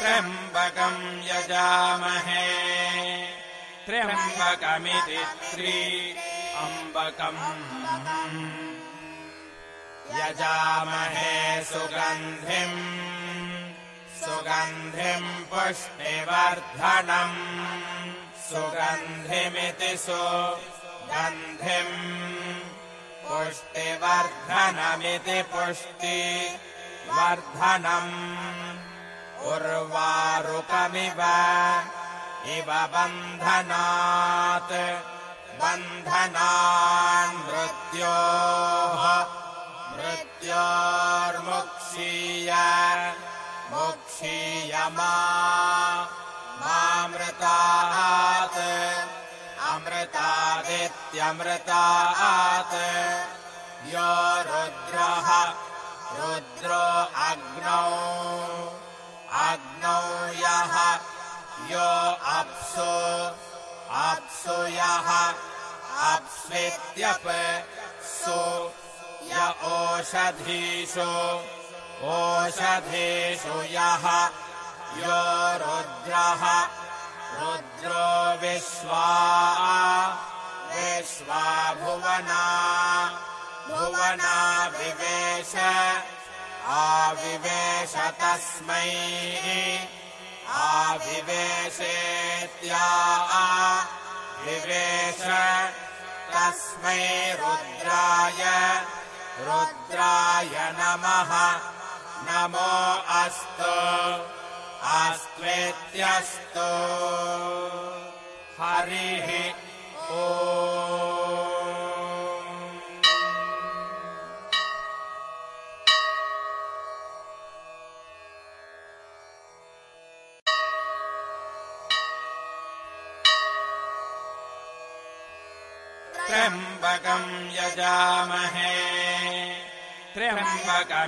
त्र्यम्बकम् यजामहे। त्र्यम्बकमिति त्रि अम्बकम्। यजामहे सुगन्धिम्। सुगन्धिम् पुष्टिवर्धनम्। सुगन्धिमिति सुगन्धिम्। पुष्टिवर्धनमिति पुष्टि वर्धनम् उर्वारुकमिव। इव बन्धनात् बन्धनान् मृत्योः मृत्योर्मुक्षीय मुक्षीयमा मामृतात् अमृतादित्यमृतात्। यो रुद्रः रुद्रो अग्नौ अग्नौ अप्सु अप्सु यः अप्स्वित्यप सु य ओषधीषु ओषधीषु यः यो रुद्रः रुद्रो विश्वा विश्वा भुवना भुवना विवेश आविवेश तस्मै आविवेशेत्या विवेश तस्मै रुद्राय रुद्राय नमः। नमो अस्तु अस्त्वेत्यस्तु। हरिः त्र्यम्बकम् यजामहे। त्र्यम्बकम्